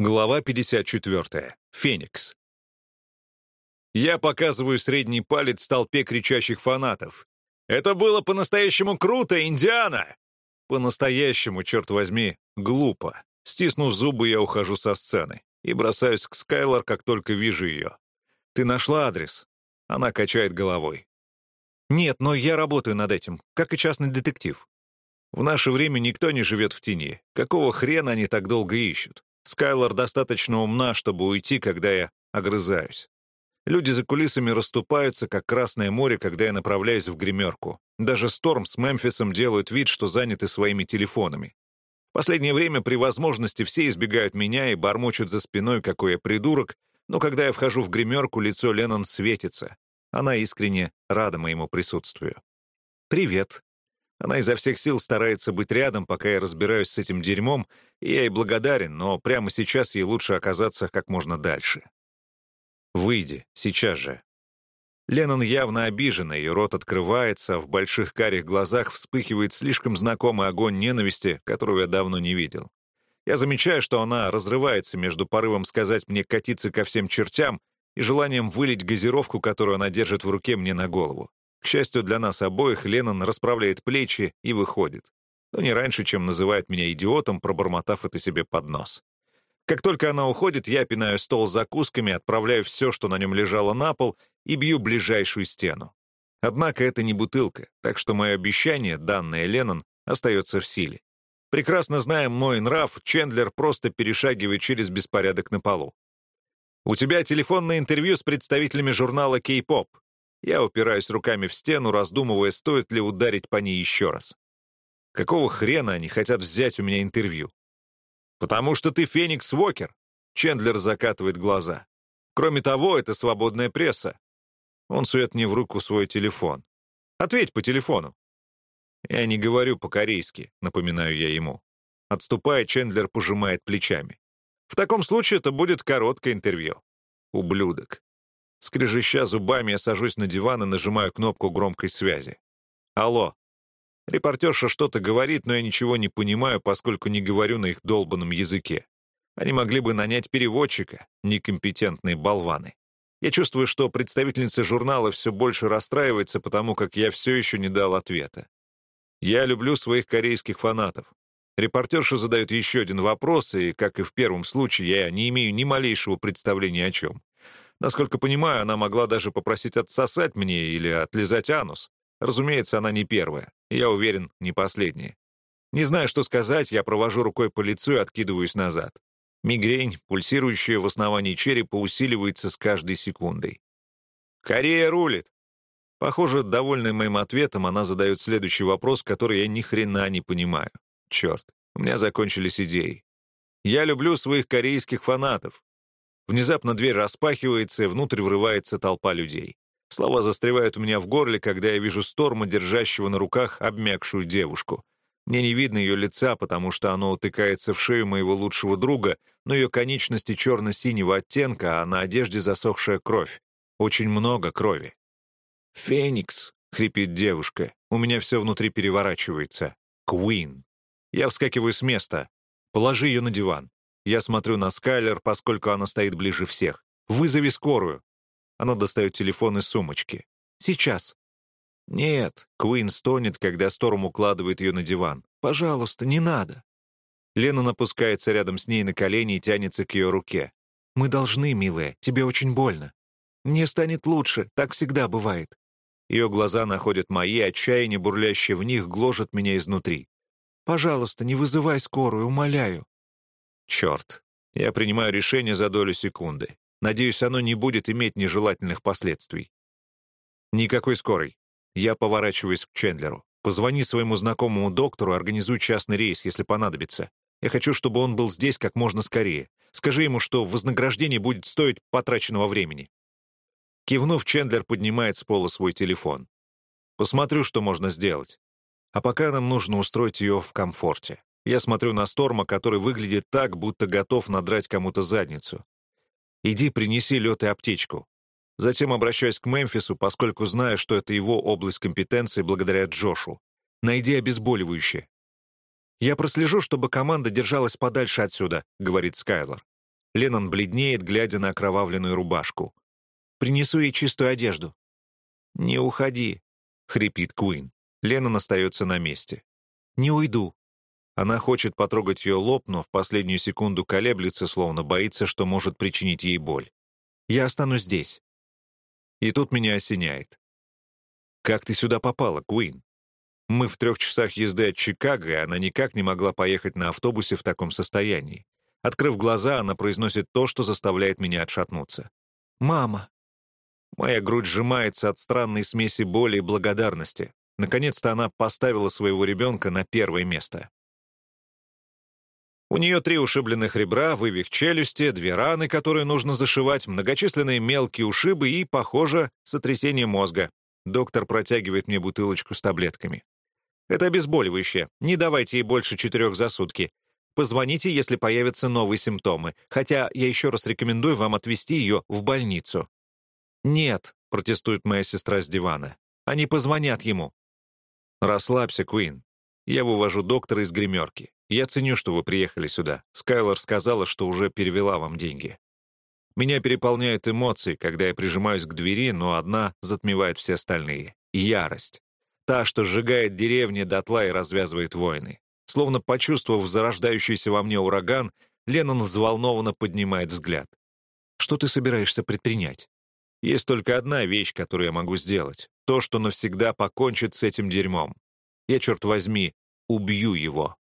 Глава 54. Феникс. Я показываю средний палец толпе кричащих фанатов. «Это было по-настоящему круто, Индиана!» По-настоящему, черт возьми, глупо. Стиснув зубы, я ухожу со сцены и бросаюсь к Скайлор, как только вижу ее. «Ты нашла адрес?» Она качает головой. «Нет, но я работаю над этим, как и частный детектив. В наше время никто не живет в тени. Какого хрена они так долго ищут? Скайлор достаточно умна, чтобы уйти, когда я огрызаюсь. Люди за кулисами расступаются, как Красное море, когда я направляюсь в гримерку. Даже Сторм с Мемфисом делают вид, что заняты своими телефонами. В последнее время при возможности все избегают меня и бормочут за спиной, какой я придурок, но когда я вхожу в гримерку, лицо Леннон светится. Она искренне рада моему присутствию. «Привет», она изо всех сил старается быть рядом, пока я разбираюсь с этим дерьмом, и я ей благодарен, но прямо сейчас ей лучше оказаться как можно дальше. «Выйди, сейчас же». Леннон явно обижена, ее рот открывается, а в больших карих глазах вспыхивает слишком знакомый огонь ненависти, которого я давно не видел. Я замечаю, что она разрывается между порывом сказать мне катиться ко всем чертям и желанием вылить газировку, которую она держит в руке мне на голову. К счастью для нас обоих, Леннон расправляет плечи и выходит. Но не раньше, чем называет меня идиотом, пробормотав это себе под нос. Как только она уходит, я пинаю стол закусками, отправляю все, что на нем лежало, на пол и бью ближайшую стену. Однако это не бутылка, так что мое обещание, данное Леннон, остается в силе. Прекрасно зная мой нрав, Чендлер просто перешагивает через беспорядок на полу. «У тебя телефонное интервью с представителями журнала Кей-поп. Я упираюсь руками в стену, раздумывая, стоит ли ударить по ней еще раз. Какого хрена они хотят взять у меня интервью? «Потому что ты Феникс Уокер», — Чендлер закатывает глаза. «Кроме того, это свободная пресса». Он сует мне в руку свой телефон. «Ответь по телефону». «Я не говорю по-корейски», — напоминаю я ему. Отступая, Чендлер пожимает плечами. «В таком случае это будет короткое интервью». Ублюдок. Скрежеща зубами, я сажусь на диван и нажимаю кнопку громкой связи. «Алло». Репортерша что-то говорит, но я ничего не понимаю, поскольку не говорю на их долбанном языке. Они могли бы нанять переводчика, некомпетентные болваны. Я чувствую, что представительница журнала все больше расстраивается, потому как я все еще не дал ответа. Я люблю своих корейских фанатов. Репортерша задает еще один вопрос, и, как и в первом случае, я не имею ни малейшего представления о чем. Насколько понимаю, она могла даже попросить отсосать мне или отлизать анус. Разумеется, она не первая. Я уверен, не последняя. Не знаю, что сказать, я провожу рукой по лицу и откидываюсь назад. Мигрень, пульсирующая в основании черепа, усиливается с каждой секундой. «Корея рулит!» Похоже, довольная моим ответом, она задает следующий вопрос, который я ни хрена не понимаю. Черт, у меня закончились идеи. Я люблю своих корейских фанатов. Внезапно дверь распахивается, и внутрь врывается толпа людей. Слова застревают у меня в горле, когда я вижу Сторма, держащего на руках обмякшую девушку. Мне не видно ее лица, потому что оно утыкается в шею моего лучшего друга, но ее конечности черно-синего оттенка, а на одежде засохшая кровь. Очень много крови. «Феникс», — хрипит девушка. У меня все внутри переворачивается. «Куин». Я вскакиваю с места. Положи ее на диван. Я смотрю на Скайлер, поскольку она стоит ближе всех. «Вызови скорую!» Она достает телефон из сумочки. «Сейчас». «Нет», — Куин стонет, когда Сторм укладывает ее на диван. «Пожалуйста, не надо». Лена напускается рядом с ней на колени и тянется к ее руке. «Мы должны, милая, тебе очень больно. Мне станет лучше, так всегда бывает». Ее глаза находят мои, отчаяние, бурлящее в них, гложет меня изнутри. «Пожалуйста, не вызывай скорую, умоляю». Черт. Я принимаю решение за долю секунды. Надеюсь, оно не будет иметь нежелательных последствий. Никакой скорой. Я поворачиваюсь к Чендлеру. Позвони своему знакомому доктору, организуй частный рейс, если понадобится. Я хочу, чтобы он был здесь как можно скорее. Скажи ему, что вознаграждение будет стоить потраченного времени. Кивнув, Чендлер поднимает с пола свой телефон. Посмотрю, что можно сделать. А пока нам нужно устроить ее в комфорте. Я смотрю на Сторма, который выглядит так, будто готов надрать кому-то задницу. «Иди, принеси лед и аптечку». Затем обращаюсь к Мемфису, поскольку знаю, что это его область компетенции благодаря Джошу. «Найди обезболивающее». «Я прослежу, чтобы команда держалась подальше отсюда», — говорит Скайлор. Леннон бледнеет, глядя на окровавленную рубашку. «Принесу ей чистую одежду». «Не уходи», — хрипит Куин. Леннон остается на месте. «Не уйду». Она хочет потрогать ее лоб, но в последнюю секунду колеблется, словно боится, что может причинить ей боль. «Я останусь здесь». И тут меня осеняет. «Как ты сюда попала, Куин?» Мы в трех часах езды от Чикаго, и она никак не могла поехать на автобусе в таком состоянии. Открыв глаза, она произносит то, что заставляет меня отшатнуться. «Мама!» Моя грудь сжимается от странной смеси боли и благодарности. Наконец-то она поставила своего ребенка на первое место. У нее три ушибленных ребра, вывих челюсти, две раны, которые нужно зашивать, многочисленные мелкие ушибы и, похоже, сотрясение мозга. Доктор протягивает мне бутылочку с таблетками. Это обезболивающее. Не давайте ей больше четырех за сутки. Позвоните, если появятся новые симптомы, хотя я еще раз рекомендую вам отвезти ее в больницу». «Нет», — протестует моя сестра с дивана, — «они позвонят ему». «Расслабься, Куин. Я вывожу доктора из гримерки. Я ценю, что вы приехали сюда. Скайлор сказала, что уже перевела вам деньги. Меня переполняют эмоции, когда я прижимаюсь к двери, но одна затмевает все остальные — ярость. Та, что сжигает деревни дотла и развязывает войны. Словно почувствовав зарождающийся во мне ураган, Леннон взволнованно поднимает взгляд. «Что ты собираешься предпринять?» «Есть только одна вещь, которую я могу сделать. То, что навсегда покончит с этим дерьмом. Я, черт возьми, убью его».